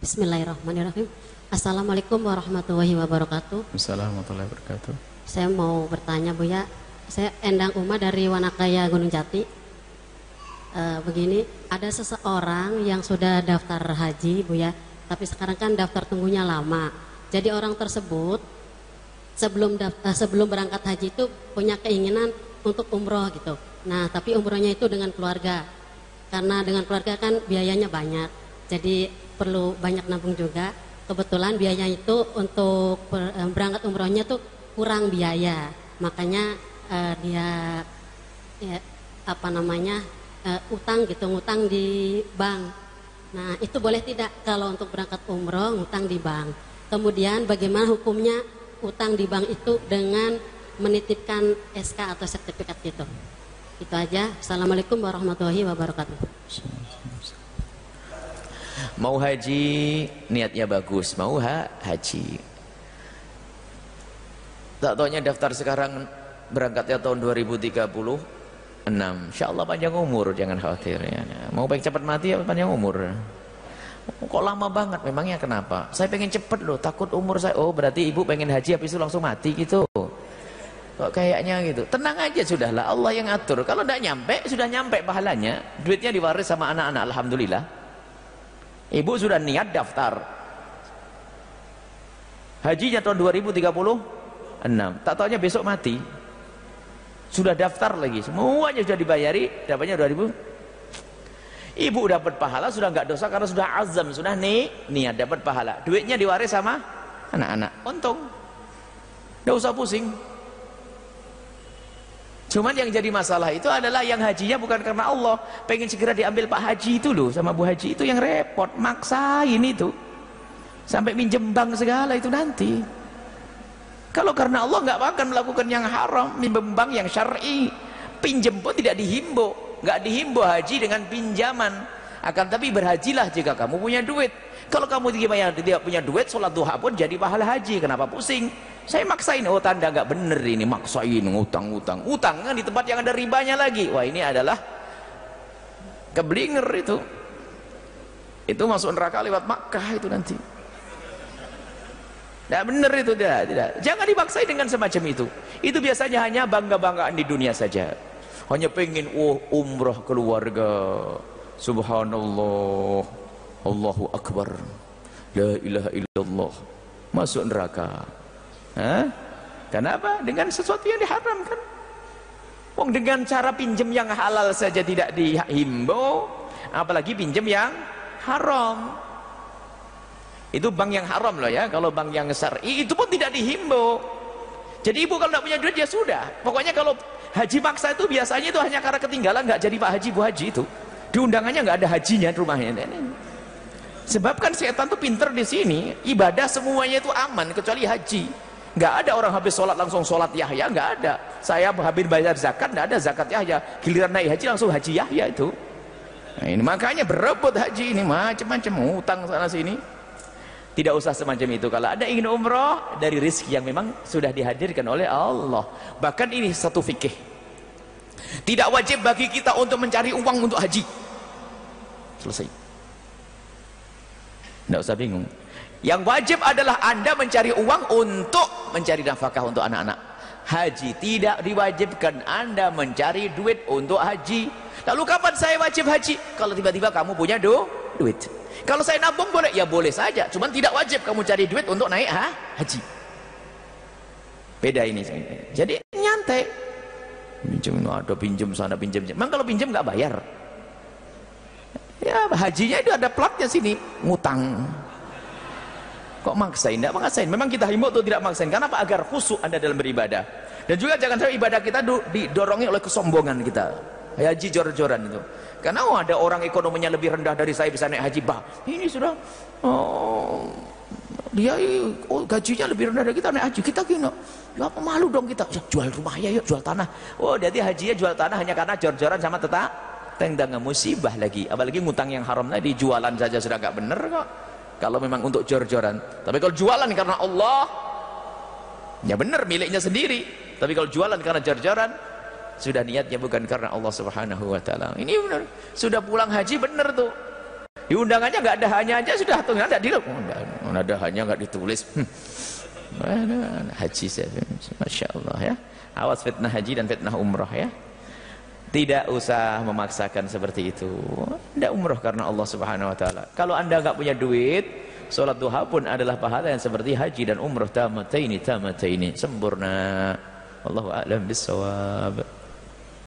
Bismillahirrahmanirrahim. Assalamualaikum warahmatullahi wabarakatuh. Assalamualaikum warahmatullahi wabarakatuh. Saya mau bertanya Bu ya. Saya Endang Uma dari Wanakaya Gunung Jati. Eh, begini, ada seseorang yang sudah daftar haji Bu ya, tapi sekarang kan daftar tunggunya lama. Jadi orang tersebut sebelum daftar, sebelum berangkat haji itu punya keinginan untuk umroh gitu. Nah, tapi umrohnya itu dengan keluarga. Karena dengan keluarga kan biayanya banyak. Jadi perlu banyak nabung juga. Kebetulan biaya itu untuk eh, berangkat umrohnya tuh kurang biaya. Makanya eh, dia ya, apa namanya eh, utang gitu, ngutang di bank. Nah, itu boleh tidak kalau untuk berangkat umroh ngutang di bank. Kemudian bagaimana hukumnya utang di bank itu dengan menitipkan SK atau sertifikat gitu. Itu aja. Assalamualaikum warahmatullahi wabarakatuh. Mau haji niatnya bagus, mau ha haji. Tak taunya daftar sekarang berangkatnya tahun 2036. Insya Allah panjang umur, jangan khawatir ya. Mau baik cepat mati apa panjang umur? Kok lama banget? Memangnya kenapa? Saya pengen cepet loh, takut umur saya. Oh berarti ibu pengen haji habis itu langsung mati gitu. Kok kayaknya gitu. Tenang aja sudahlah, Allah yang atur. Kalau tidak nyampe, sudah nyampe pahalanya. Duitnya diwaris sama anak-anak, Alhamdulillah. Ibu sudah niat daftar. Hajinya tahun 2036. Tak taunya besok mati. Sudah daftar lagi. Semuanya sudah dibayari. Dapatnya 2000. Ibu dapat pahala sudah nggak dosa karena sudah azam, sudah nih niat dapat pahala. Duitnya diwaris sama anak-anak. Untung. Nggak usah pusing. Cuman yang jadi masalah itu adalah yang hajinya bukan karena Allah. Pengen segera diambil Pak Haji itu loh sama Bu Haji itu yang repot. Maksain itu. Sampai minjem bank segala itu nanti. Kalau karena Allah nggak akan melakukan yang haram, minjem bank yang syar'i. Pinjem pun tidak dihimbau. Nggak dihimbau haji dengan pinjaman. Akan tapi berhajilah jika kamu punya duit. Kalau kamu tidak punya duit, sholat duha pun jadi pahala haji. Kenapa pusing? Saya maksain, oh tanda nggak bener ini, maksain ngutang-ngutang. Utang kan di tempat yang ada ribanya lagi. Wah ini adalah keblinger itu. Itu masuk neraka lewat Makkah itu nanti. Tidak benar itu tidak, tidak. Jangan dipaksain dengan semacam itu. Itu biasanya hanya bangga-banggaan di dunia saja. Hanya pengen oh umrah keluarga. Subhanallah. Allahu Akbar. La ilaha illallah. Masuk neraka. Hah? Kenapa? Dengan sesuatu yang diharamkan. Wong dengan cara pinjam yang halal saja tidak dihimbau, apalagi pinjam yang haram. Itu bank yang haram loh ya. Kalau bank yang syar'i itu pun tidak dihimbau. Jadi ibu kalau tidak punya duit ya sudah. Pokoknya kalau haji maksa itu biasanya itu hanya karena ketinggalan nggak jadi Pak Haji Bu Haji itu. Di undangannya nggak ada hajinya di rumahnya. Sebab kan setan tuh pinter di sini. Ibadah semuanya itu aman kecuali haji. Nggak ada orang habis sholat langsung sholat Yahya nggak ada. Saya habis bayar zakat nggak ada zakat Yahya. Giliran naik haji langsung haji Yahya itu. Nah, ini makanya berebut haji ini macam-macam utang sana sini. Tidak usah semacam itu. Kalau ada ingin umroh dari rizki yang memang sudah dihadirkan oleh Allah. Bahkan ini satu fikih. Tidak wajib bagi kita untuk mencari uang untuk haji. Selesai. Tidak usah bingung. Yang wajib adalah anda mencari uang untuk mencari nafkah untuk anak-anak. Haji tidak diwajibkan anda mencari duit untuk haji. Lalu kapan saya wajib haji? Kalau tiba-tiba kamu punya du duit. Kalau saya nabung boleh? Ya boleh saja. Cuman tidak wajib kamu cari duit untuk naik ha? haji. Beda ini. Jadi nyantai. Pinjam ada pinjam sana pinjam. Memang kalau pinjam nggak bayar. Ya hajinya itu ada platnya sini ngutang. Kok maksain? Tidak maksain. Memang kita himbau untuk tidak maksain. Kenapa? Agar khusyuk anda dalam beribadah. Dan juga jangan sampai ibadah kita didorongin oleh kesombongan kita. Haji jor-joran itu. Karena oh, ada orang ekonominya lebih rendah dari saya bisa naik haji. Bah, ini sudah oh, dia oh, gajinya lebih rendah dari kita naik haji. Kita gini, ya apa malu dong kita? Ya, jual rumah ya, yuk jual tanah. Oh, jadi hajinya jual tanah hanya karena jor-joran sama tetap tendang musibah lagi. Apalagi ngutang yang haram tadi jualan saja sudah gak bener kok. Kalau memang untuk jor-joran. Tapi kalau jualan karena Allah, ya benar miliknya sendiri. Tapi kalau jualan karena jor-joran, sudah niatnya bukan karena Allah Subhanahu wa taala. Ini benar. Sudah pulang haji benar tuh. Di undangannya nggak ada hanya aja sudah tuh ada di oh, ada hanya nggak ditulis. Hmm. Haji saya, masya Allah ya. Awas fitnah haji dan fitnah umroh ya. Tidak usah memaksakan seperti itu. Tidak umroh karena Allah Subhanahu Wa Taala. Kalau anda nggak punya duit, solat duha pun adalah pahala yang seperti haji dan umroh tamataini tamataini sempurna. Allahu a'lam bissawab.